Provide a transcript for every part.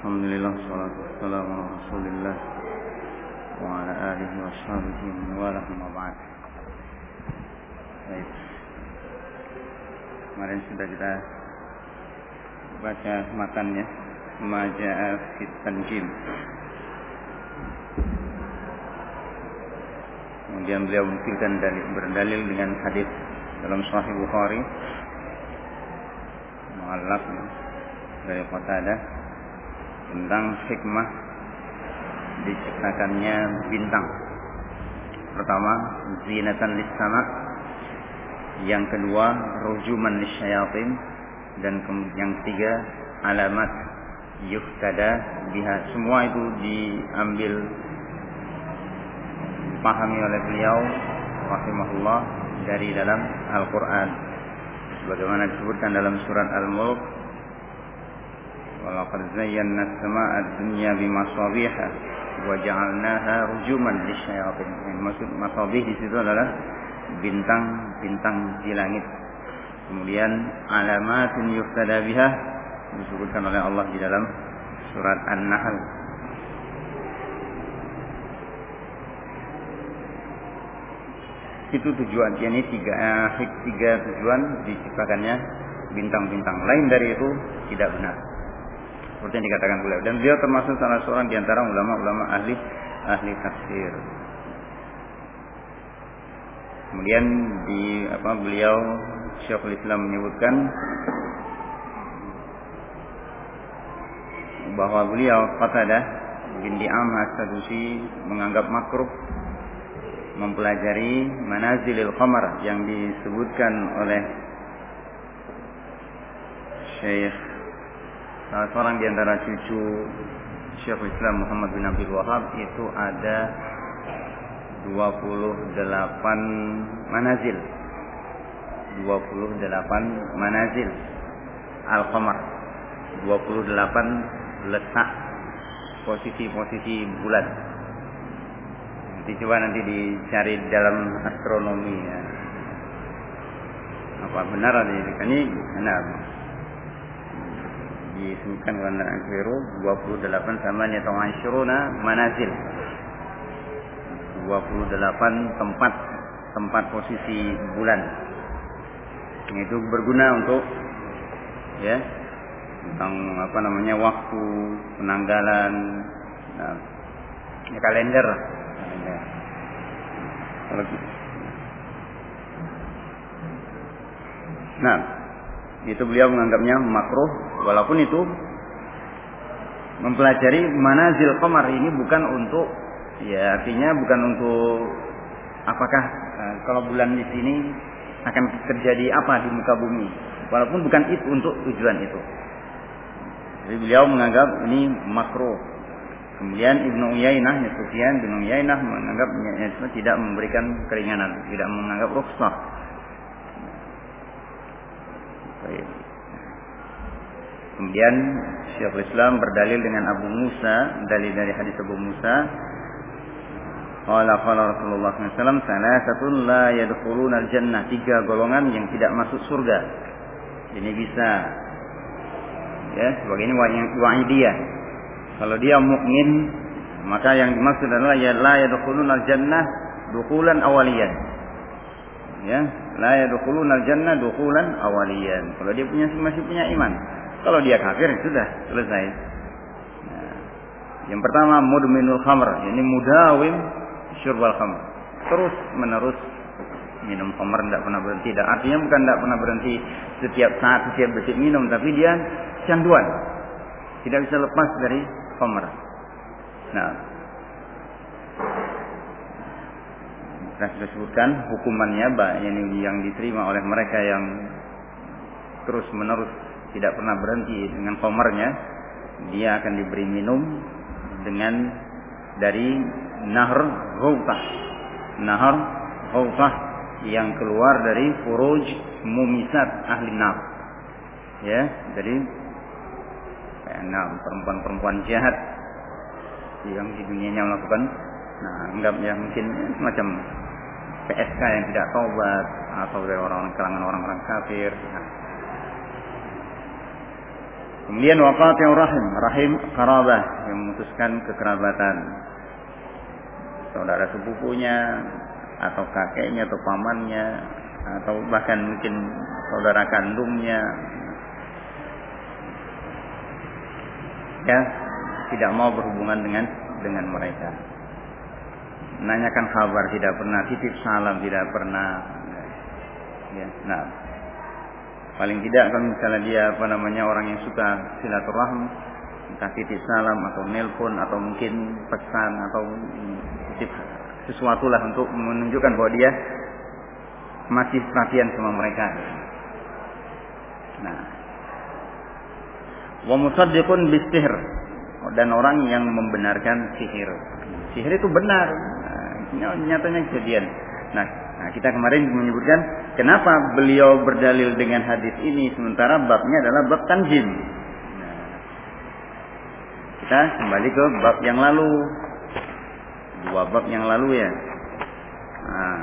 Alhamdulillah salatu wassalamu ala Rasulillah wa ala alihi wa sahbihi wa lahum ba'd. Baik. Kemarin sudah kita baca matanya, Maja'a fit tanjim. Kemudian beliau buktikan dalil, berdalil dengan hadis dalam Sahih Bukhari muallaf dari kota ada tentang hikmah diciptakannya bintang. Pertama, zinatan lis sama. Yang kedua, rujuman lisyayatin dan yang ketiga, alamat yuhtada biha. Semua itu diambil pahami oleh beliau rahimahullah dari dalam Al-Qur'an. Sebagaimana disebutkan dalam surat Al-Mulk ولقد زينا السماء الدنيا بمصابيح وجعلناها رجوما للشياطين. Yang maksud masabih di situ adalah bintang-bintang di langit. Kemudian alamatun yuhtada biha disebutkan oleh Allah di dalam surat An-Nahl. Itu tujuan ini tiga, eh, tiga tujuan diciptakannya bintang-bintang. Lain dari itu tidak benar seperti yang dikatakan beliau dan beliau termasuk salah seorang di antara ulama-ulama ahli ahli tafsir. Kemudian di apa beliau Syekhul Islam menyebutkan bahwa beliau Qatadah bin Di'am As-Sadusi menganggap makruh mempelajari manazilil qamar yang disebutkan oleh Syekh Salah seorang di antara cucu Syekhul Islam Muhammad bin Abdul Wahab itu ada 28 manazil. 28 manazil Al-Qamar. 28 letak posisi-posisi bulan. Nanti coba nanti dicari dalam astronomi ya. Apa benar? Ini benar disebutkan karena akhiru 28 sama nyata asyruna manazil. 28 tempat tempat posisi bulan. Itu berguna untuk ya tentang apa namanya waktu penanggalan nah, ya, kalender. Kalau gitu. nah itu beliau menganggapnya makruh walaupun itu mempelajari manazil qamar. Ini bukan untuk ya artinya bukan untuk apakah uh, kalau bulan di sini akan terjadi apa di muka bumi. Walaupun bukan itu untuk tujuan itu. Jadi beliau menganggap ini makruh. Kemudian Ibnu Uyainah Sufyan Ibnu Uyainah menganggap tidak memberikan keringanan tidak menganggap rukhsah Kemudian Syekhul Islam berdalil dengan Abu Musa, dalil dari hadis Abu Musa. Qala qala Rasulullah SAW, salasatun la yadkhuluna al-jannah. Tiga golongan yang tidak masuk surga. Ini bisa ya, sebagai ini wa'idiyah. Kalau dia mukmin, maka yang dimaksud adalah ya la yadkhuluna al-jannah dukulan awaliyan. Ya, la yadkhuluna al-jannah dukulan awaliyan. Kalau dia punya masih punya iman. Kalau dia kafir sudah selesai. Nah, yang pertama mudminul khamr, ini mudawim syurbal khamr. Terus menerus minum khamr tidak pernah berhenti. Dan artinya bukan tidak pernah berhenti setiap saat setiap detik minum, tapi dia canduan. Tidak bisa lepas dari khamr. Nah, kita sudah sebutkan hukumannya ini yang diterima oleh mereka yang terus menerus tidak pernah berhenti dengan komernya, dia akan diberi minum dengan dari nahar Ghawtah. Nahar Ghawtah yang keluar dari furuj mumisat ahli nar. Ya, jadi enam perempuan-perempuan jahat yang di dunianya melakukan nah anggap ya mungkin semacam PSK yang tidak taubat atau dari orang-orang kalangan orang-orang kafir. Kemudian yang rahim, rahim karabah yang memutuskan kekerabatan. Saudara sepupunya atau kakeknya atau pamannya atau bahkan mungkin saudara kandungnya. Ya tidak mau berhubungan dengan dengan mereka menanyakan kabar tidak pernah. Titip salam tidak pernah. Ya nah. Paling tidak kalau misalnya dia apa namanya orang yang suka silaturahmi entah titip salam atau nelpon atau mungkin pesan atau titip sesuatu lah untuk menunjukkan bahwa dia masih perhatian sama mereka. Nah. Wa musaddiqun bisihr dan orang yang membenarkan sihir. Sihir itu benar nyatanya kejadian. Nah, nah kita kemarin menyebutkan kenapa beliau berdalil dengan hadis ini sementara babnya adalah bab tanjim. Nah, kita kembali ke bab yang lalu. Dua bab yang lalu ya. Nah,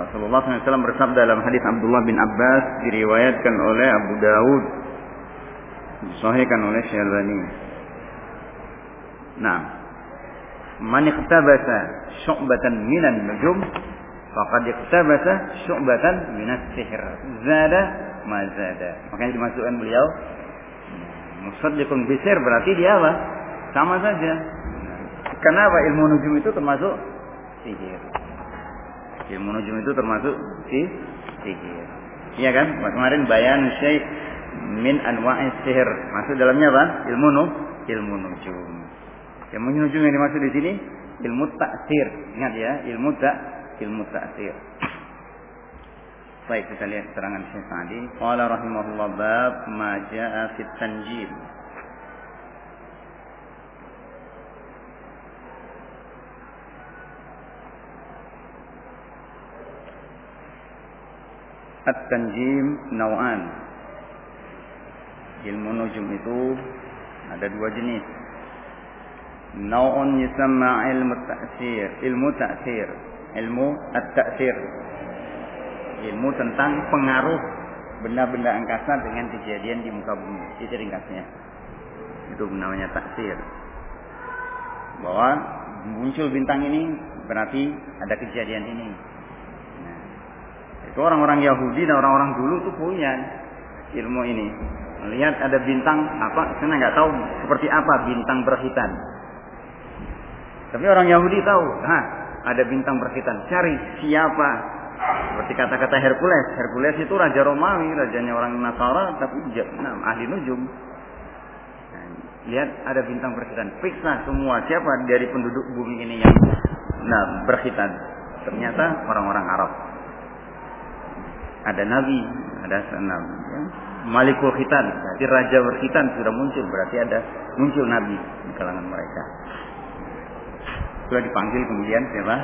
Rasulullah SAW bersabda dalam hadis Abdullah bin Abbas diriwayatkan oleh Abu Dawud disahihkan oleh Syalbani. Nah, man iqtabasa syu'batan minan nujum faqad iqtabasa syu'batan minas sihr. Zada ma zada. Makanya dimasukkan beliau musaddiqun bisir berarti dia apa? Sama saja. Kenapa ilmu nujum itu termasuk sihir? Ilmu nujum itu termasuk si sihir. Iya kan? Kemarin bayan syekh min anwa'is sihir masuk dalamnya apa? Ilmu nu ilmu nujum. Yang menyujung yang dimaksud di sini ilmu taksir. Ingat ya, ilmu tak ilmu taksir. Baik, kita lihat keterangan Syekh Sa'di. Qala rahimahullah bab ma fit tanjim. At-tanjim nau'an. Ilmu nujum itu ada dua jenis. Nau'un yusamma ilmu ta'sir, ilmu ta'sir, ilmu at-ta'sir. Ilmu tentang pengaruh benda-benda angkasa dengan kejadian di muka bumi. Itu ringkasnya. Itu namanya taksir. Bahwa muncul bintang ini berarti ada kejadian ini. Nah, itu orang-orang Yahudi dan orang-orang dulu tuh punya ilmu ini. Melihat ada bintang apa, saya nggak tahu seperti apa bintang berhitan. Tapi orang Yahudi tahu, nah, ada bintang berhitan. Cari siapa? Seperti kata-kata Hercules. Hercules itu raja Romawi, rajanya orang Nasara, tapi nah, ahli nujum. Lihat ada bintang berhitan. Periksa semua siapa dari penduduk bumi ini yang nah, berhitan. Ternyata orang-orang Arab. Ada nabi, ada senam. Ya. Malikul Khitan, jadi raja berkhitan sudah muncul, berarti ada muncul nabi di kalangan mereka. Setelah dipanggil kemudian siapa?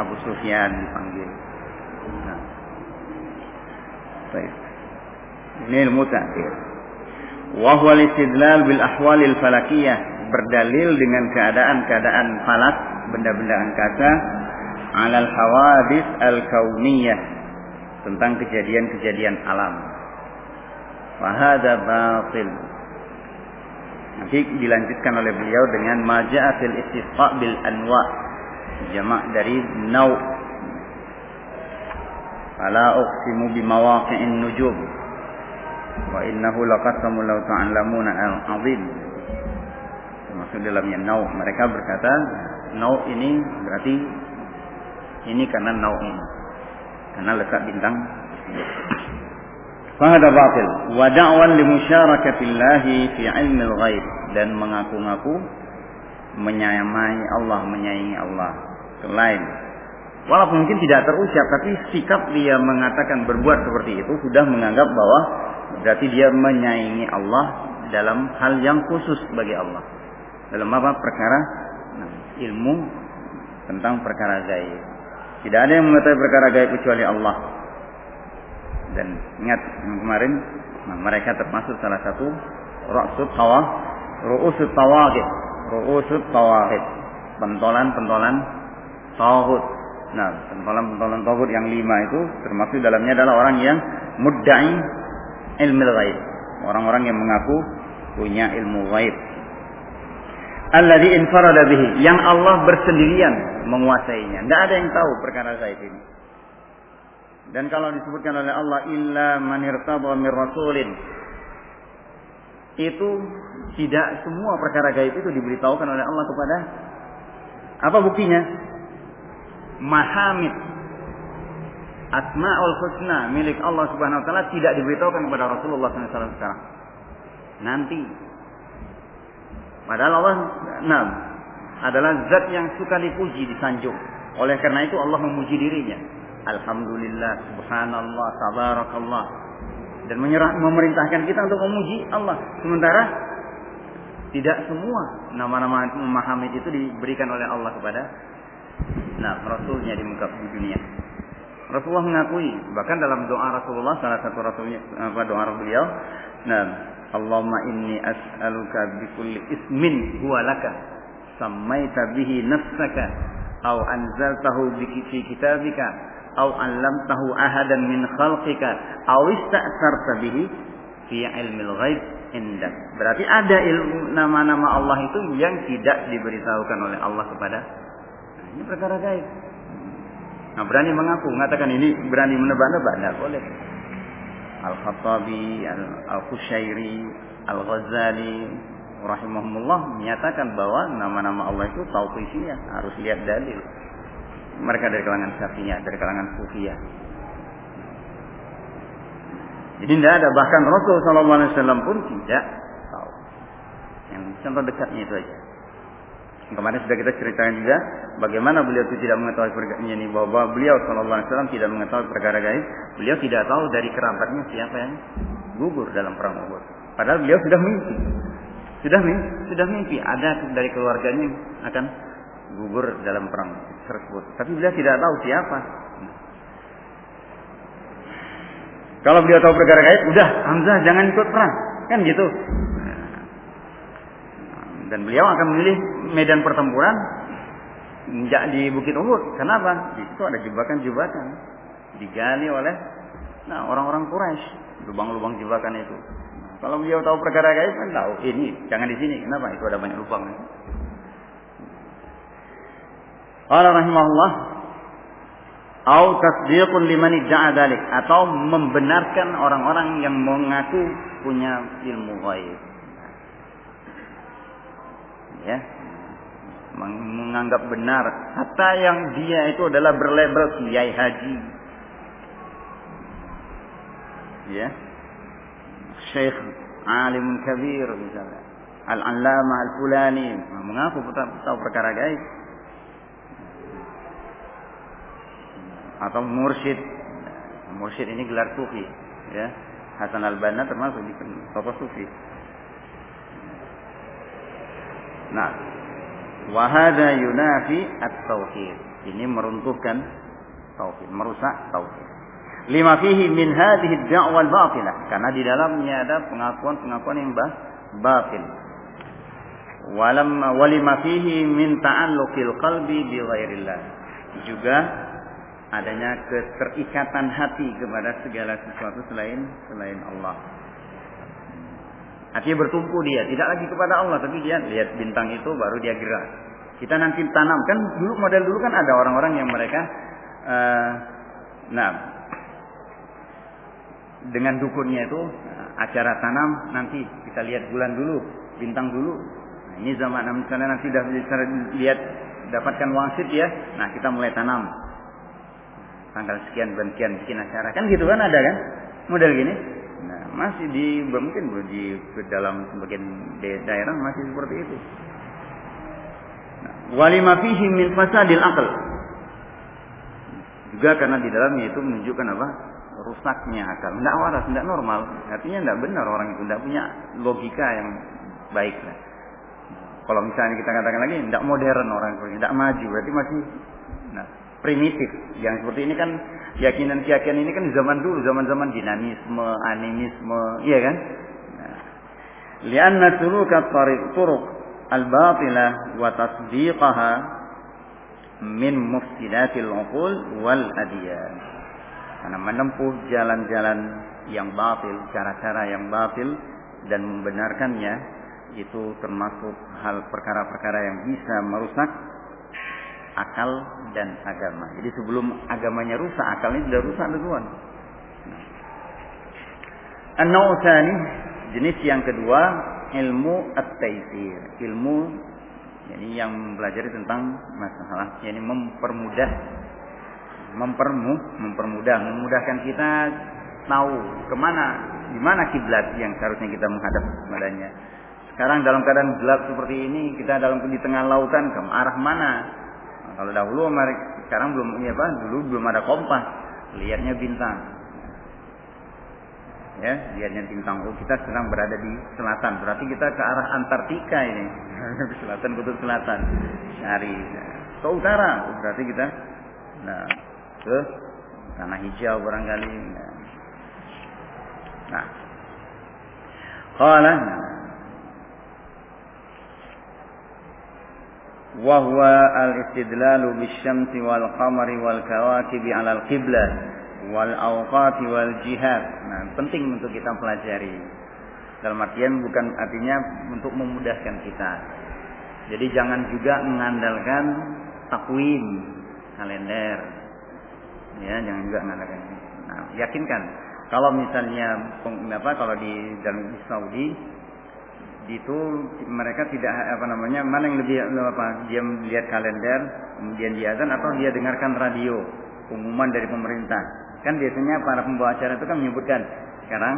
Abu Sufyan dipanggil. Nah. Baik. Ini ilmu ta'khir. Wa huwa istidlal bil ahwalil falakiyah, berdalil dengan keadaan-keadaan falak, benda-benda angkasa alal hawadis al-kauniyah tentang kejadian-kejadian alam. Wahada batil Nanti dilanjutkan oleh beliau dengan maja'atil istisqa bil anwa jamak dari nau. Fala uqsimu bi mawaqi'in nujum. Wa innahu laqasamu law ta'lamuna al-azim Maksud dalamnya nau. Mereka berkata nau ini berarti ini karena nau ini. Karena letak bintang Fahada batil. Wa da'wan li musyarakatillahi fi ilmil ghaib dan mengaku-ngaku menyayamai Allah, menyayangi Allah selain walaupun mungkin tidak terucap tapi sikap dia mengatakan berbuat seperti itu sudah menganggap bahwa berarti dia menyayangi Allah dalam hal yang khusus bagi Allah. Dalam apa perkara nah, ilmu tentang perkara gaib. Tidak ada yang mengetahui perkara gaib kecuali Allah. Dan ingat kemarin, nah, mereka termasuk salah satu raksud hawa, ru'usut tawagid, ru'usut tawagid, pentolan-pentolan tauhid. Nah, pentolan-pentolan tauhid yang lima itu termasuk dalamnya adalah orang yang muddai ilmu ghaib. orang-orang yang mengaku punya ilmu gaib. Alladhi infarada bihi, yang Allah bersendirian menguasainya. Tidak ada yang tahu perkara gaib ini. Dan kalau disebutkan oleh Allah illa man irtada mir rasulin itu tidak semua perkara gaib itu diberitahukan oleh Allah kepada apa buktinya? Mahamid Asmaul Husna milik Allah Subhanahu wa taala tidak diberitahukan kepada Rasulullah SAW sekarang. Nanti. Padahal Allah nah, adalah zat yang suka dipuji, disanjung. Oleh karena itu Allah memuji dirinya. Alhamdulillah, subhanallah, tabarakallah. Dan menyerah, memerintahkan kita untuk memuji Allah. Sementara tidak semua nama-nama Muhammad itu diberikan oleh Allah kepada nah Rasulnya di muka dunia. Rasulullah mengakui bahkan dalam doa Rasulullah salah satu rasulnya apa doa beliau nah Allahumma inni as'aluka bi kulli ismin huwa laka sammaita bihi nafsaka aw anzaltahu fi kitabika aw 'allamtahu ahadan min khalqika aw ista'sarta bihi fi ilmil ghaib indak. Berarti ada ilmu nama-nama Allah itu yang tidak diberitahukan oleh Allah kepada nah, ini perkara gaib. Nah, berani mengaku, mengatakan ini berani menebak-nebak, tidak boleh. Al-Khattabi, Al-Khushairi, Al-Ghazali, rahimahumullah menyatakan bahwa nama-nama Allah itu tauqifiyah, harus lihat dalil. Mereka dari kalangan Syafi'iyah, dari kalangan Sufiyah. Jadi tidak ada bahkan Rasul Wasallam pun tidak tahu. Yang contoh dekatnya itu aja. Kemarin sudah kita ceritakan juga bagaimana beliau itu tidak mengetahui perkara ini bahwa beliau Alaihi Wasallam tidak mengetahui perkara gaib. Beliau tidak tahu dari kerabatnya siapa yang gugur dalam perang Uhud. Padahal beliau sudah mimpi, sudah mimpi, sudah mimpi ada dari keluarganya yang akan gugur dalam perang tersebut. Tapi beliau tidak tahu siapa. Kalau beliau tahu perkara gaib, udah Hamzah jangan ikut perang, kan gitu. Dan beliau akan memilih medan pertempuran di Bukit Uhud. Kenapa? Di situ ada jebakan-jebakan digali oleh nah orang-orang Quraisy, lubang-lubang jebakan itu. kalau beliau tahu perkara gaib kan tahu ini jangan di sini. Kenapa? Itu ada banyak lubang. Allah rahimahullah au tasdiqun liman idda'a atau membenarkan orang-orang yang mengaku punya ilmu gaib ya. Menganggap benar. Hatta yang dia itu adalah berlabel kiai haji. Ya. Syekh alim kabir misalnya. Al-allama al-fulani. Mengaku tahu perkara gaib atau mursyid mursyid ini gelar sufi ya Hasan al-Banna termasuk di tokoh sufi Nah, wahada yunafi at-tauhid. Ini meruntuhkan tauhid, merusak tauhid. Lima fihi min hadhihi ad-da'wa al-batilah. Karena di dalamnya ada pengakuan-pengakuan yang batil. Walam walima fihi min ta'alluqil qalbi bi ghairillah. Juga adanya keterikatan hati kepada segala sesuatu selain selain Allah. Artinya bertumpu dia, tidak lagi kepada Allah, tapi dia lihat bintang itu baru dia gerak. Kita nanti tanam kan dulu model dulu kan ada orang-orang yang mereka, uh, nah dengan dukunnya itu acara tanam nanti kita lihat bulan dulu, bintang dulu. Nah, ini zaman misalnya nanti sudah bisa lihat dapatkan wangsit ya, nah kita mulai tanam tanggal sekian dan sekian bikin acara kan gitu kan ada kan model gini masih di mungkin di dalam sebagian daerah masih seperti itu. Nah, walima fihi min fasadil akal. Juga karena di dalamnya itu menunjukkan apa? rusaknya akal. Tidak waras, tidak normal. Artinya tidak benar orang itu tidak punya logika yang baik. Kalau misalnya kita katakan lagi tidak modern orang itu, tidak maju, berarti masih nah, primitif. Yang seperti ini kan keyakinan-keyakinan ini kan zaman dulu, zaman-zaman dinamisme, animisme, iya kan? Nah. Lianna suluka tariq turuq al-batilah wa tasdiqaha min mufsidatil uqul wal adiyan. Karena menempuh jalan-jalan yang batil, cara-cara yang batil dan membenarkannya itu termasuk hal perkara-perkara yang bisa merusak akal dan agama. Jadi sebelum agamanya rusak, akalnya sudah rusak duluan. An-naw'ani jenis yang kedua ilmu at-taisir, ilmu jadi yang mempelajari tentang masalah yakni mempermudah mempermu mempermudah memudahkan kita tahu ke mana di mana kiblat yang seharusnya kita menghadap padanya. Sekarang dalam keadaan gelap seperti ini kita dalam di tengah lautan ke arah mana? Nah, kalau dahulu sekarang belum ya apa dulu belum ada kompas. Lihatnya bintang. Ya lihatnya bintang. Oh kita sedang berada di selatan. Berarti kita ke arah Antartika ini. Selatan kutub selatan. Cari ke utara. Berarti kita nah ke tanah hijau barangkali. Nah. Qala. wa qamari wal kawakibi 'ala al-qiblah wal awqati wal jihad. Nah, penting untuk kita pelajari. Dalam artian bukan artinya untuk memudahkan kita. Jadi jangan juga mengandalkan takwim kalender. Ya, jangan juga mengandalkan. Nah, yakinkan kalau misalnya apa kalau di dalam di Saudi itu mereka tidak apa namanya mana yang lebih apa dia melihat kalender kemudian dia azan atau dia dengarkan radio pengumuman dari pemerintah Kan biasanya para pembawa acara itu kan menyebutkan sekarang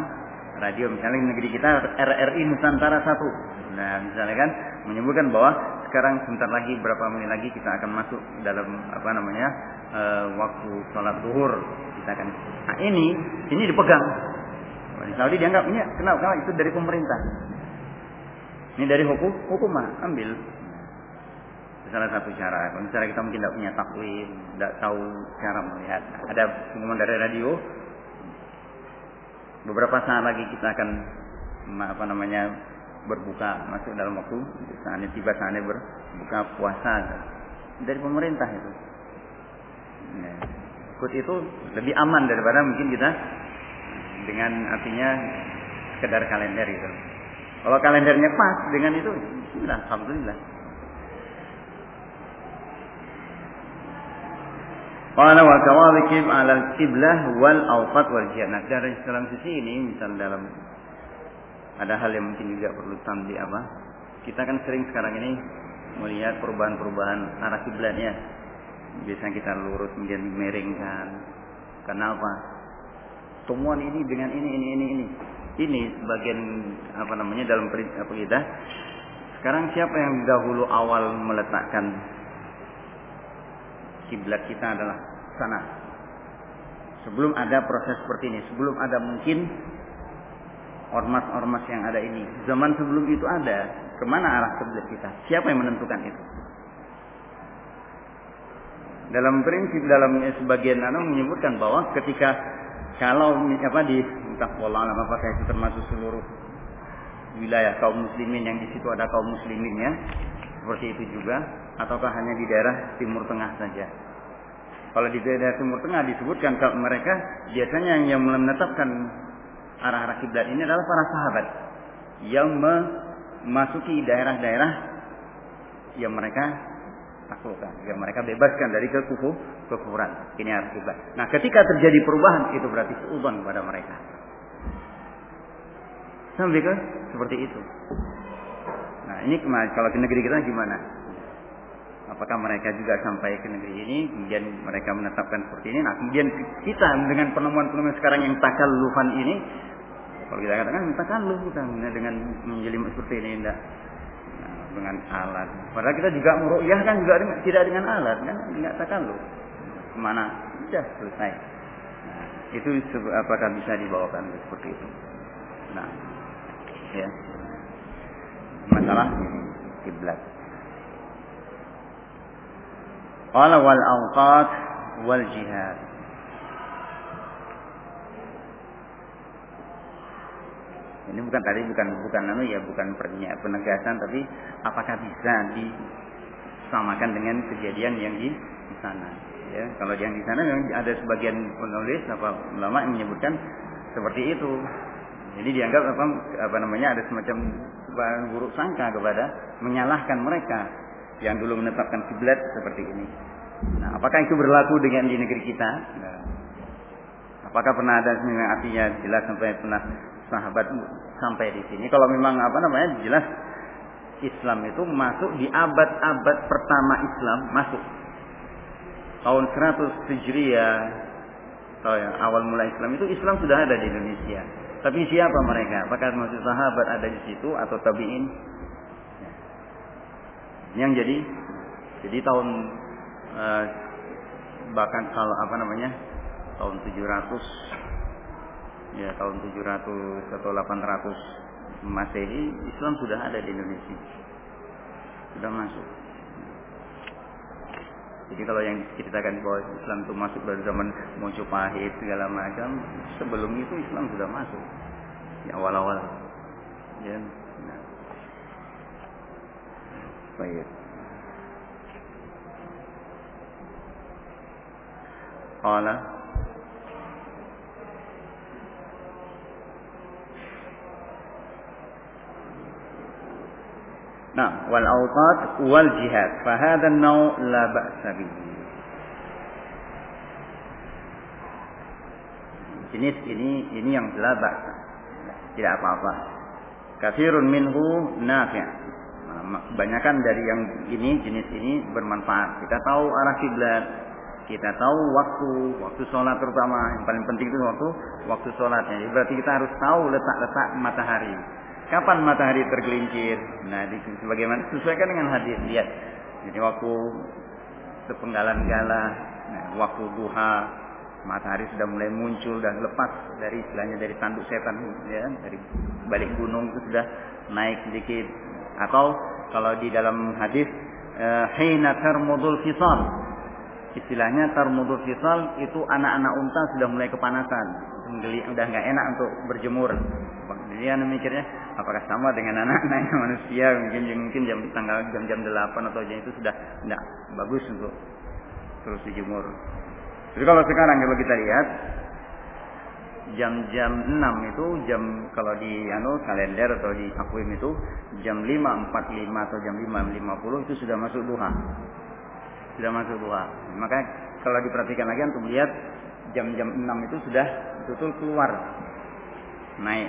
radio misalnya negeri kita RRI Nusantara satu. Nah, misalnya kan menyebutkan bahwa sekarang sebentar lagi berapa menit lagi kita akan masuk dalam apa namanya e, waktu sholat duhur kita akan. Nah ini ini dipegang. Di Saudi dianggap ini? Kenapa itu dari pemerintah. Ini dari hukum hukum ambil salah satu cara. Kalau misalnya kita mungkin tidak punya takwim, tidak tahu cara melihat. Ada pengumuman dari radio. Beberapa saat lagi kita akan apa namanya berbuka masuk dalam waktu saatnya tiba saatnya berbuka puasa dari pemerintah itu. Ya. Ikut itu lebih aman daripada mungkin kita dengan artinya sekedar kalender itu. Kalau kalendernya pas dengan itu, sudah alhamdulillah. Qala wa kawabikib alal kiblah wal awqat wal jihad. Nah, dari dalam sisi ini, misal dalam ada hal yang mungkin juga perlu tambi apa? Kita kan sering sekarang ini melihat perubahan-perubahan arah kiblatnya. Biasanya kita lurus kemudian miringkan. Karena apa? Temuan ini dengan ini ini ini ini. Ini sebagian apa namanya dalam apa kita. Sekarang siapa yang dahulu awal meletakkan kiblat kita adalah sana. Sebelum ada proses seperti ini, sebelum ada mungkin ormas-ormas yang ada ini, zaman sebelum itu ada, ke mana arah kiblat kita? Siapa yang menentukan itu? Dalam prinsip dalam sebagian anak menyebutkan bahwa ketika kalau apa di entah pola apakah itu termasuk seluruh wilayah kaum muslimin yang di situ ada kaum musliminnya seperti itu juga ataukah hanya di daerah timur tengah saja? Kalau di daerah timur tengah disebutkan kalau mereka biasanya yang menetapkan arah-arah kiblat ini adalah para sahabat yang memasuki daerah-daerah yang mereka taklukkan, yang mereka bebaskan dari kekufur, kekufuran. Ini arah kiblat. Nah, ketika terjadi perubahan itu berarti seudon pada mereka. Sampai ke seperti itu. Nah, ini kalau di negeri kita gimana? apakah mereka juga sampai ke negeri ini kemudian mereka menetapkan seperti ini? Nah kemudian kita dengan penemuan-penemuan sekarang yang takallufan ini kalau kita katakan takalluf bukan dengan menjelim seperti ini tidak nah, dengan alat. Padahal kita juga meru'yah kan juga dengan, tidak dengan alat kan tidak takalluf. Ke mana? Sudah selesai. Nah, itu apakah bisa dibawakan seperti itu? Nah ya masalah kiblat Qala wal awqat wal jihad. Ini bukan tadi bukan bukan anu ya bukan penegasan tapi apakah bisa disamakan dengan kejadian yang di, di sana ya kalau yang di sana memang ada sebagian penulis apa ulama yang menyebutkan seperti itu. Jadi dianggap apa, apa namanya ada semacam buruk sangka kepada menyalahkan mereka yang dulu menetapkan kiblat seperti ini. Nah, apakah itu berlaku dengan di negeri kita? Nah, apakah pernah ada yang artinya jelas sampai pernah sahabat sampai di sini? Kalau memang apa namanya jelas Islam itu masuk di abad-abad pertama Islam masuk tahun 100 Hijriah atau yang awal mulai Islam itu Islam sudah ada di Indonesia. Tapi siapa mereka? Apakah masih sahabat ada di situ atau tabiin? Yang jadi jadi tahun eh, bahkan kalau apa namanya tahun 700 ya tahun 700 atau 800 Masehi Islam sudah ada di Indonesia. Sudah masuk. Jadi kalau yang ceritakan bahwa Islam itu masuk dari zaman Mojopahit segala macam, sebelum itu Islam sudah masuk. Di awal-awal. Ya. Nah. Baik. Qala Nah, wal awqat wal jihad. Fahadha an-naw la ba'sa bihi. Jenis ini ini yang la ba'sa. Tidak apa-apa. Kafirun minhu nafi'. Nah, kebanyakan dari yang ini jenis ini bermanfaat. Kita tahu arah kiblat, kita tahu waktu waktu sholat terutama yang paling penting itu waktu waktu sholatnya. Berarti kita harus tahu letak-letak matahari. Kapan matahari tergelincir? Nah, sebagaimana sesuaikan dengan hadis lihat. Jadi waktu sepenggalan gala, nah, waktu duha, matahari sudah mulai muncul dan lepas dari istilahnya dari tanduk setan ya, dari balik gunung itu sudah naik sedikit. Atau kalau di dalam hadis eh, hina tarmudul fisal. Istilahnya tarmudul fisal itu anak-anak unta sudah mulai kepanasan, sudah nggak enak untuk berjemur. Anda mikirnya apakah sama dengan anak-anak manusia mungkin mungkin jam tanggal jam-jam 8 atau jam itu sudah tidak bagus untuk terus dijemur. Jadi kalau sekarang kalau kita lihat jam-jam 6 itu jam kalau di anu kalender atau di takwim itu jam 5.45 atau jam 5.50 itu sudah masuk duha. Sudah masuk duha. Maka kalau diperhatikan lagi untuk melihat jam-jam 6 itu sudah betul keluar naik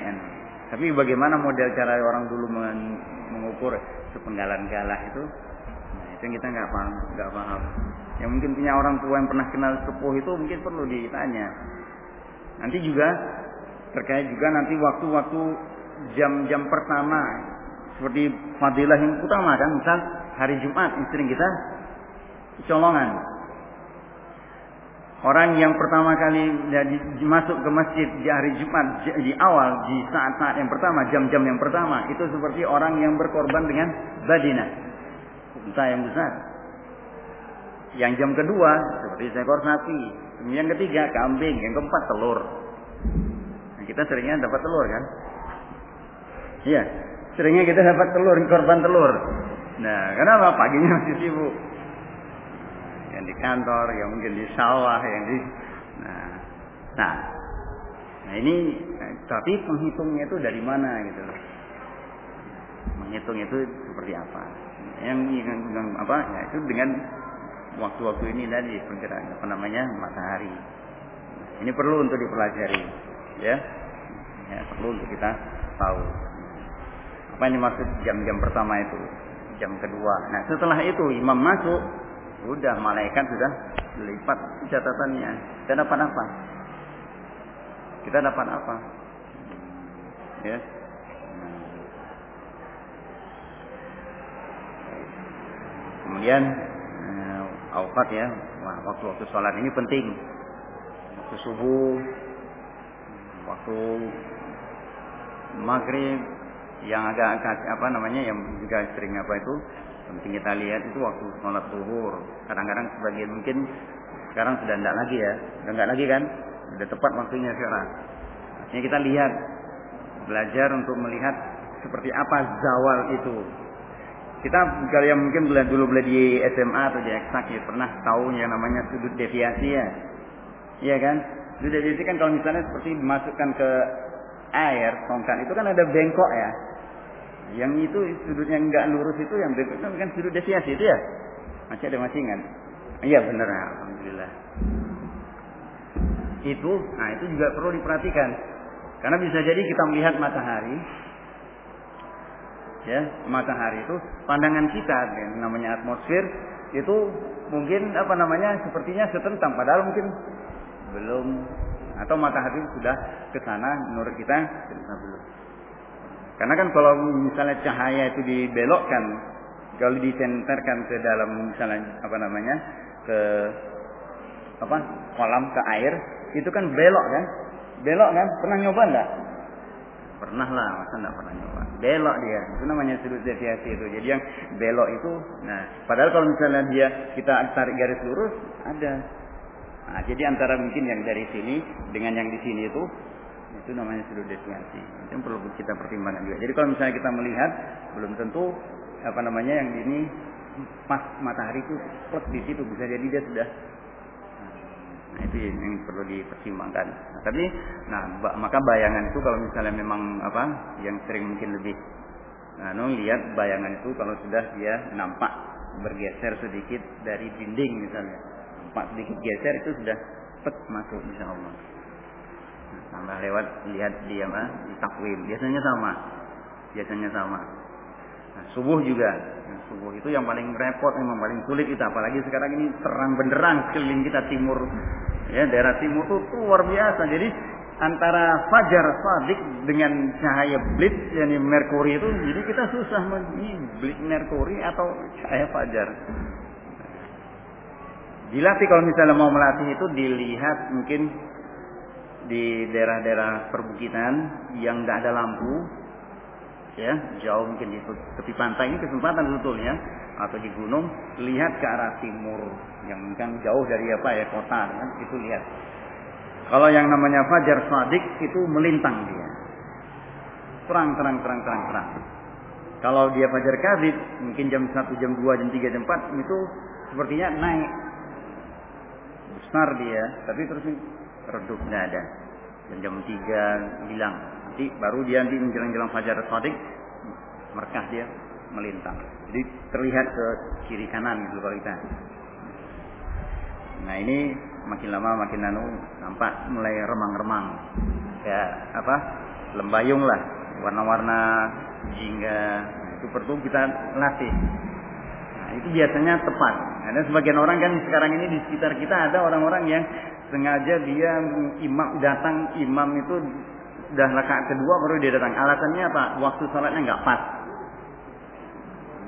tapi bagaimana model cara orang dulu mengukur sepenggalan galah itu? Nah, itu yang kita nggak paham, nggak paham. Yang mungkin punya orang tua yang pernah kenal sepuh itu mungkin perlu ditanya. Nanti juga terkait juga nanti waktu-waktu jam-jam pertama seperti fadilah yang utama kan, misal hari Jumat istri kita colongan Orang yang pertama kali masuk ke masjid di hari Jumat di awal di saat-saat yang pertama, jam-jam yang pertama itu seperti orang yang berkorban dengan badina, unta yang besar. Yang jam kedua seperti seekor sapi, yang ketiga kambing, yang keempat telur. Nah, kita seringnya dapat telur kan? Iya, seringnya kita dapat telur, korban telur. Nah, kenapa paginya masih sibuk? Yang di kantor, yang mungkin di sawah, yang di nah, nah, nah ini tapi penghitungnya itu dari mana gitu loh. Menghitung itu seperti apa? Yang, yang apa? Ya itu dengan waktu-waktu ini tadi pergerakan apa namanya matahari. Ini perlu untuk dipelajari, ya. Ya, perlu untuk kita tahu. Apa yang dimaksud jam-jam pertama itu? Jam kedua. Nah, setelah itu imam masuk, Udah malaikat sudah lipat catatannya. Kita dapat apa? Kita dapat apa? Ya. Kemudian eh, ya, wah waktu-waktu sholat ini penting. Waktu subuh, waktu maghrib, yang agak apa namanya yang juga sering apa itu penting kita lihat itu waktu sholat zuhur. Kadang-kadang sebagian mungkin sekarang sudah tidak lagi ya. Sudah tidak lagi kan? Sudah tepat waktunya sekarang. Artinya kita lihat belajar untuk melihat seperti apa zawal itu. Kita kalau yang mungkin belajar dulu belajar di SMA atau di eksak ya pernah tahu yang namanya sudut deviasi ya. Iya kan? Sudut deviasi kan kalau misalnya seperti dimasukkan ke air tongkat itu kan ada bengkok ya. Yang itu sudutnya enggak lurus itu yang itu kan sudut deviasi itu ya. Masih ada masingan. Iya benar, alhamdulillah. Itu, nah itu juga perlu diperhatikan. Karena bisa jadi kita melihat matahari, ya matahari itu pandangan kita, yang namanya atmosfer itu mungkin apa namanya sepertinya setentang, padahal mungkin belum atau matahari sudah ke sana menurut kita kita belum. Karena kan kalau misalnya cahaya itu dibelokkan, kalau disenterkan ke dalam misalnya apa namanya ke apa kolam ke air itu kan belok kan? Belok kan? Pernah nyoba enggak pernah lah masa enggak pernah nyoba? Belok dia. Itu namanya sudut deviasi itu. Jadi yang belok itu nah padahal kalau misalnya dia kita tarik garis lurus ada. Nah, jadi antara mungkin yang dari sini dengan yang di sini itu itu namanya sudut deviasi itu yang perlu kita pertimbangkan juga jadi kalau misalnya kita melihat belum tentu apa namanya yang ini pas matahari itu plus di situ bisa jadi dia sudah Nah, itu yang perlu dipertimbangkan. Nah, tapi, nah, maka bayangan itu kalau misalnya memang apa, yang sering mungkin lebih, nah, no, lihat bayangan itu kalau sudah dia nampak bergeser sedikit dari dinding misalnya, nampak sedikit geser itu sudah pet masuk insya Allah. Tambah lewat lihat dia apa, di takwim, biasanya sama, biasanya sama. Nah, subuh juga, nah, subuh itu yang paling repot, memang paling sulit itu, apalagi sekarang ini terang benderang sekeliling kita timur Ya, daerah timur itu luar biasa. Jadi antara fajar sadik dengan cahaya blitz yakni merkuri itu jadi kita susah ini blitz merkuri atau cahaya fajar. Dilatih kalau misalnya mau melatih itu dilihat mungkin di daerah-daerah perbukitan yang nggak ada lampu, ya jauh mungkin di tepi pantai. Ini kesempatan sebetulnya atau di gunung lihat ke arah timur yang kan jauh dari apa ya kota kan? Itu lihat. Kalau yang namanya fajar sadik itu melintang dia. Terang terang terang terang terang. Kalau dia fajar kadib mungkin jam 1 jam 2 jam 3 jam 4 itu sepertinya naik. Besar dia tapi terus redup ada dan jam 3 hilang nanti baru dia nanti menjelang-jelang fajar sadik merkah dia melintang. Jadi terlihat ke kiri kanan gitu kalau kita. Nah ini makin lama makin nanu nampak mulai remang-remang. Ya apa lembayung lah warna-warna jingga nah, itu perlu kita latih. Nah, itu biasanya tepat. Ada sebagian orang kan sekarang ini di sekitar kita ada orang-orang yang sengaja dia imam datang imam itu udah rakaat kedua baru dia datang. Alasannya apa? Waktu sholatnya nggak pas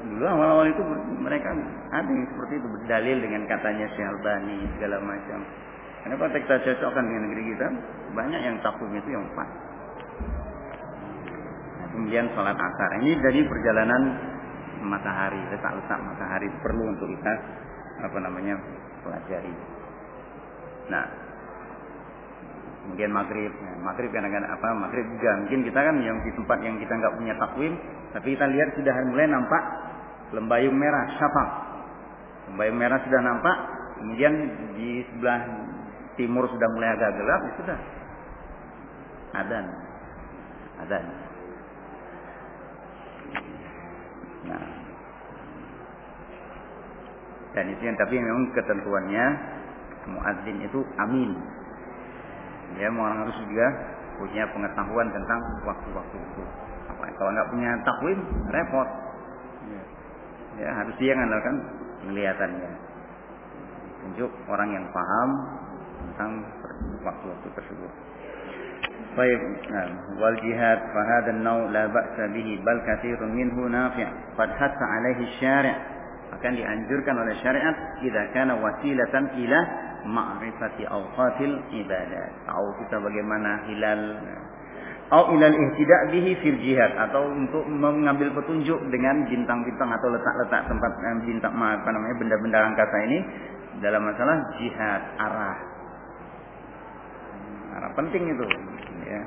dulu awal-awal itu mereka ada yang seperti itu berdalil dengan katanya Syekh Albani segala macam. Kalau kita cocokkan dengan negeri kita, banyak yang takum itu yang pas. Nah, kemudian sholat asar. Ini dari perjalanan matahari, letak-letak matahari perlu untuk kita apa namanya pelajari. Nah, kemudian maghrib, nah, maghrib kadang-kadang apa maghrib juga mungkin kita kan yang di tempat yang kita nggak punya takwim, tapi kita lihat sudah mulai nampak lembayung merah syafaq. Lembayung merah sudah nampak, kemudian di sebelah timur sudah mulai agak gelap, ya sudah. Adan. Adan. Nah. Dan itu yang tapi memang ketentuannya muadzin itu amin. Ya, orang harus juga punya pengetahuan tentang waktu-waktu itu. Apa kalau nggak punya takwim repot ya harus dia mengandalkan penglihatannya tunjuk orang yang paham tentang waktu-waktu tersebut wal jihad fahad an-naw la ba'sa bihi bal katsirun minhu nafi' qad hatta alaihi syari' akan dianjurkan oleh syariat jika kana wasilatan ila ma'rifati awqatil ibadat. Tahu kita bagaimana hilal. Au ilal ihtida bihi fil jihad. Atau untuk mengambil petunjuk dengan bintang-bintang atau letak-letak tempat eh, bintang apa namanya benda-benda angkasa ini. Dalam masalah jihad arah. Arah penting itu ya.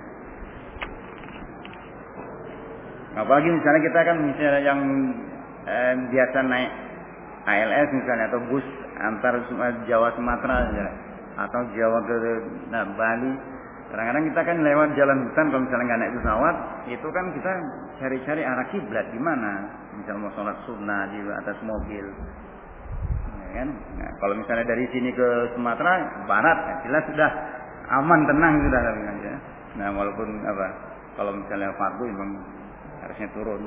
Apalagi misalnya kita kan misalnya yang eh, biasa naik ALS misalnya atau bus antar Jawa Sumatera misalnya. atau Jawa ke nah, Bali. Kadang-kadang kita kan lewat jalan hutan kalau misalnya nggak naik pesawat, itu kan kita cari-cari arah kiblat di mana. Misalnya mau sholat sunnah di atas mobil. Ya kan? Nah, kalau misalnya dari sini ke Sumatera barat, ya jelas sudah aman tenang sudah ya. Nah walaupun apa, kalau misalnya fardu memang harusnya turun.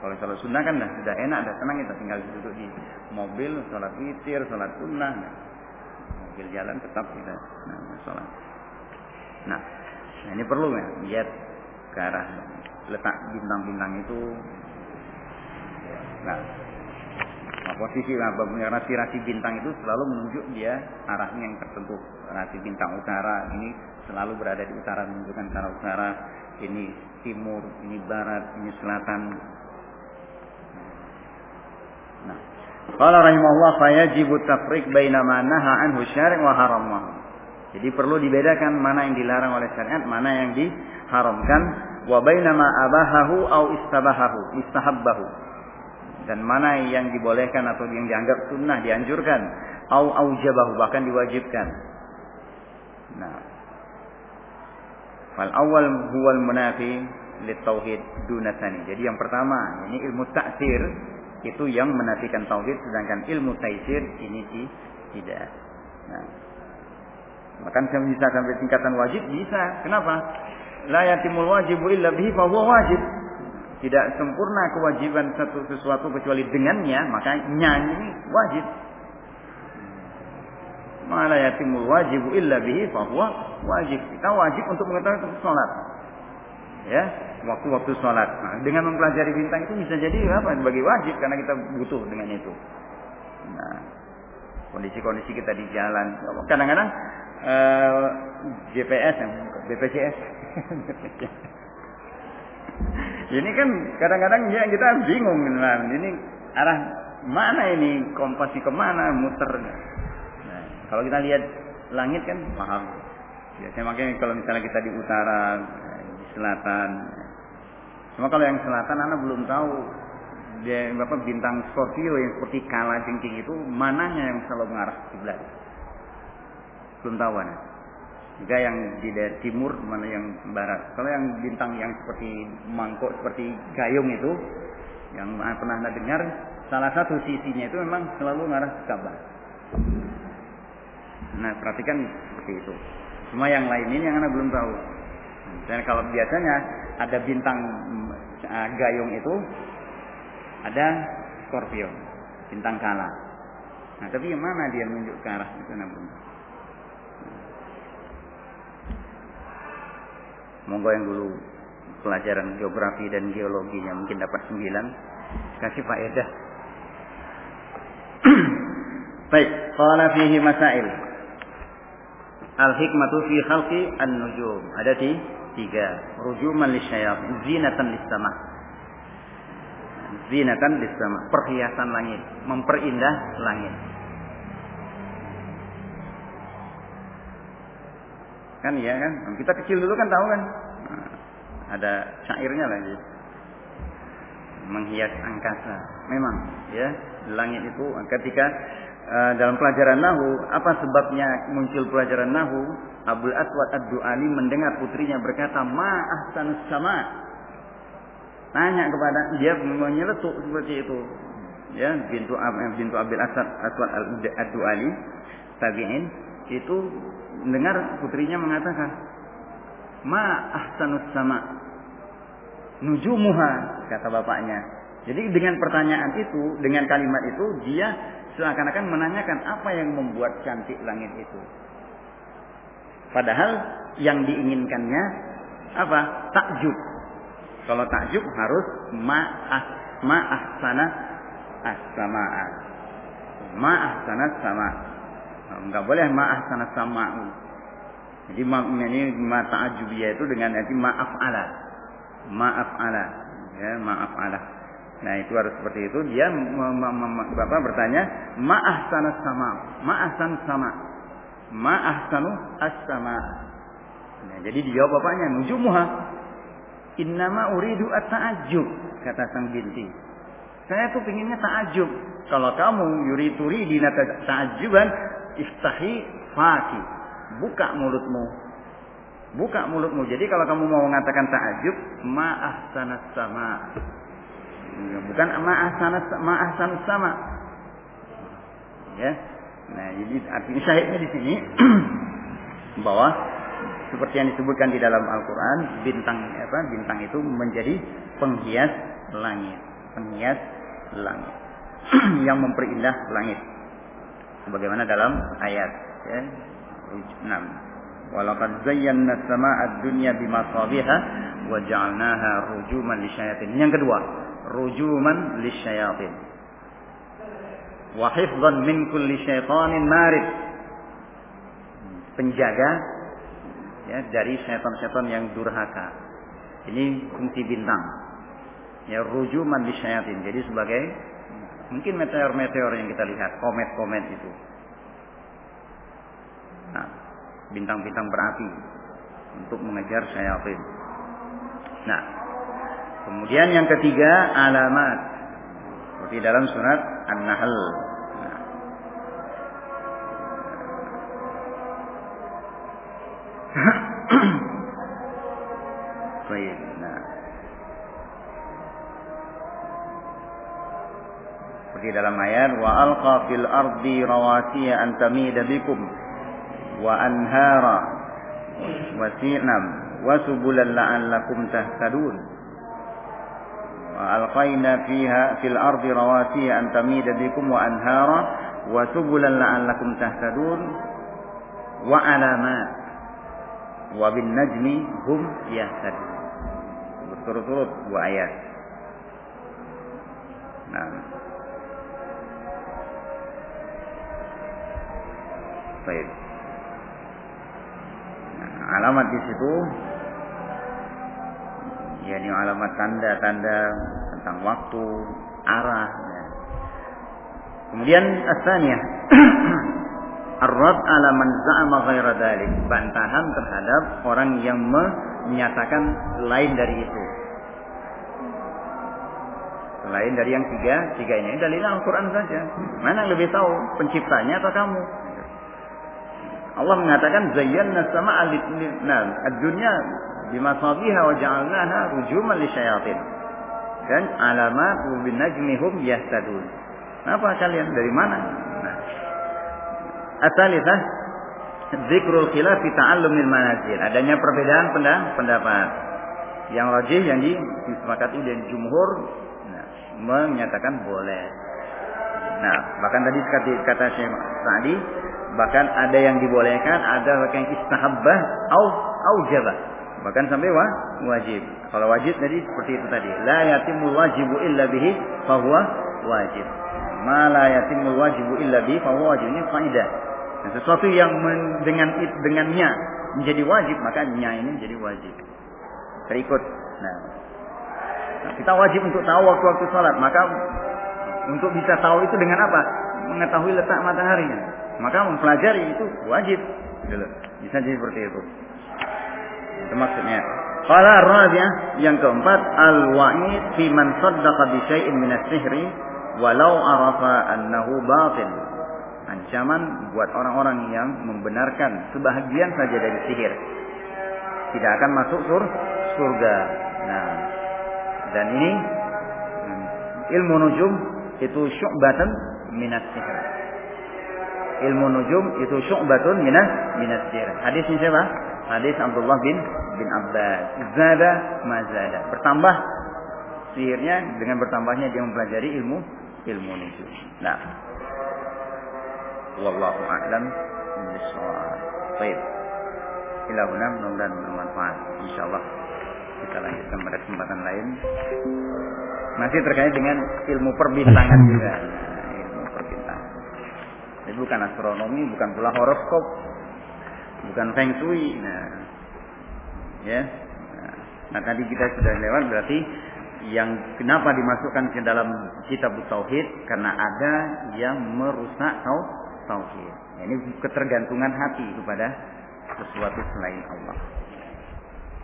Kalau sholat sunnah kan dah sudah enak, dah tenang kita tinggal duduk di mobil, sholat witir, sholat sunnah. Nah, mobil jalan tetap kita nah, sholat. Nah, nah ini perlu ya lihat ke arah letak bintang-bintang itu. Nah, nah posisi apa rasi-rasi bintang itu selalu menunjuk dia arahnya yang tertentu. Rasi bintang utara ini selalu berada di utara menunjukkan ke arah utara. Ini timur, ini barat, ini selatan, Nah, qala rahimahullah fayajibu tafriq baina ma naha anhu syari' wa haramah. Jadi perlu dibedakan mana yang dilarang oleh syariat, mana yang diharamkan wa baina ma abahahu au istabahahu, istahabbahu. Dan mana yang dibolehkan atau yang dianggap sunnah, dianjurkan, au aujabahu bahkan diwajibkan. Nah, fal awal huwal munafi lit tauhid dunatani. Jadi yang pertama ini ilmu taksir itu yang menafikan tauhid sedangkan ilmu taisir ini tidak. Nah, bahkan bisa sampai tingkatan wajib bisa. Kenapa? La yatimul wajibu illa bihi fa wajib. Tidak sempurna kewajiban satu sesuatu kecuali dengannya, maka nyanyi wajib. Mala yatimul wajibu illa bihi fa wajib. Kita wajib untuk mengetahui sholat. Ya, waktu-waktu sholat. Nah, dengan mempelajari bintang itu bisa jadi apa? Bagi wajib karena kita butuh dengan itu. Nah, kondisi-kondisi kita di jalan. Kadang-kadang eh, GPS BPJS. ini kan kadang-kadang ya kita bingung nah, ini arah mana ini kompas ke mana muter. Nah, kalau kita lihat langit kan paham. Biasanya makanya kalau misalnya kita di utara, selatan, Cuma kalau yang selatan anak belum tahu dia apa bintang Scorpio yang seperti kala jengking itu mananya yang selalu mengarah kiblat. Belum tahu anak. Jika yang di daerah timur mana yang barat. Kalau yang bintang yang seperti mangkok seperti gayung itu yang pernah anda dengar salah satu sisinya itu memang selalu mengarah ke Ka'bah. Nah perhatikan seperti itu. Cuma yang lain ini yang anak belum tahu. Dan kalau biasanya ada bintang uh, gayung itu, ada Scorpio, bintang kala. Nah, tapi yang mana dia menunjuk ke arah itu namun. Monggo yang dulu pelajaran geografi dan geologinya mungkin dapat sembilan, kasih faedah. Baik, qala fihi masail. Al hikmatu fi khalqi an-nujum. Ada di tiga. Rujuman lisyayatin. Zinatan lissama zinatan lissama perhiasan langit. Memperindah langit. Kan iya kan? Kita kecil dulu kan tahu kan? Nah, ada syairnya lagi. Menghias angkasa. Memang ya. Langit itu ketika uh, dalam pelajaran nahu apa sebabnya muncul pelajaran nahu Abdul Aswad Ad-Du'ali mendengar putrinya berkata, "Ma ahsanus sama." Tanya kepada dia menyeletuk seperti itu. Ya, bintu bintu Abdul Aswad Aswad Ad-Du'ali tabi'in itu mendengar putrinya mengatakan, "Ma ahsanus sama." Nujumuha kata bapaknya. Jadi dengan pertanyaan itu, dengan kalimat itu dia seakan-akan menanyakan apa yang membuat cantik langit itu. Padahal yang diinginkannya apa? Takjub. Kalau takjub harus ma'ah ma'ah sana as-sama'a. Ma'ah sana sama. Enggak boleh ma'ah sana sama. Jadi ini ma ta'ajubiyah itu dengan arti maaf ala. Maaf ala. Ya, maaf ala. Nah itu harus seperti itu. Dia Bapak bertanya, ma'ah sana sama. Ma'ah sana sama ma as-sama. Nah, jadi dijawab bapaknya, nujumuha. Innama uridu at-ta'ajjub, kata sang binti. Saya tuh pinginnya ta'ajub. Kalau kamu yuri turidina ta'ajuban, istahi fati. buka mulutmu. Buka mulutmu. Jadi kalau kamu mau mengatakan ta'ajub, ma'ah sanas sama. Bukan ma'ah sanas sama. Ya. Nah, jadi artinya syahidnya di sini bahwa seperti yang disebutkan di dalam Al-Qur'an, bintang apa? Bintang itu menjadi penghias langit, penghias langit yang memperindah langit. Sebagaimana dalam ayat ya. 6. Walaqad zayyana as-samaa'a ad-dunya bimasabiha wa ja'alnaha rujuman lisyayatin. Yang kedua, rujuman lisyayatin. Wa hifdhan min kulli syaitanin marid. Penjaga ya dari setan-setan yang durhaka. Ini fungsi bintang. Ya rujuman lisyayatin. Jadi sebagai mungkin meteor-meteor yang kita lihat, komet-komet itu Nah, bintang-bintang berapi untuk mengejar syaitan. Nah, kemudian yang ketiga alamat seperti dalam surat An-Nahl. Nah. Nah. Seperti dalam ayat wa alqa fil ardi rawasiya an tamida bikum wa anhara wa sinam wa subulan la'allakum tahtadun wa alqaina fiha fil ardi rawasiya an tamida bikum wa anhara wa subulan la'allakum tahtadun wa alamat wa bin najmi hum yahtadun berturut-turut dua ayat nah Baik alamat di situ yakni alamat tanda-tanda tentang waktu, arah. Ya. Kemudian asalnya Ar-Rad ala man za'ama ghaira. Bantahan terhadap orang yang menyatakan lain dari itu. Selain dari yang tiga, tiga ini dalil Al-Quran saja. Mana yang lebih tahu, penciptanya atau kamu? Allah mengatakan zayyana sama nah, ad-dunya bimasabiha wa ja'alnaha rujuman lisyayatin. Dan alamat bin najmihum yahtadun. Apa kalian dari mana? Nah. Zikrul khilaf fi ta'allumil manazil. Adanya perbedaan pendapat. Yang rajih yang disepakati dan jumhur nah, menyatakan boleh. Nah, bahkan tadi kata Syekh Sa'di Bahkan ada yang dibolehkan, ada yang istahabbah au aujabah. Bahkan sampai wa, wajib. Kalau wajib tadi seperti itu tadi. La yatimul wajibu illa bihi fahuwa wajib. Ma la yatimul wajibu illa bihi fahuwa wajib. Ini kaidah. Nah, sesuatu yang men, dengan dengannya menjadi wajib, maka nya ini menjadi wajib. Terikut. Nah, nah, kita wajib untuk tahu waktu-waktu sholat. Maka untuk bisa tahu itu dengan apa? Mengetahui letak mataharinya. Maka mempelajari itu wajib. Gitu. Bisa jadi seperti itu. Itu maksudnya. Qala rabi'ah yang keempat al-wa'id fi man saddaqa bi syai'in min as-sihri walau arafa annahu batil. Ancaman buat orang-orang yang membenarkan sebahagian saja dari sihir. Tidak akan masuk sur surga. Nah, dan ini ilmu nujum itu syu'batan minas sihir ilmu nujum itu syu'batun minas minas sihir. Hadisnya siapa? Hadis Abdullah bin bin Abbas. Zada mazada. Bertambah sihirnya dengan bertambahnya dia mempelajari ilmu ilmu nujum. Nah. Wallahu a'lam bishawab. Baik. Ila huna mudah-mudahan bermanfaat. Insyaallah kita lanjutkan pada kesempatan lain. Masih terkait dengan ilmu perbintangan juga. Jadi bukan astronomi, bukan pula horoskop, bukan feng shui. Nah, ya. Nah, nah tadi kita sudah lewat berarti yang kenapa dimasukkan ke dalam kitab tauhid karena ada yang merusak tau tauhid. Ini ketergantungan hati kepada sesuatu selain Allah.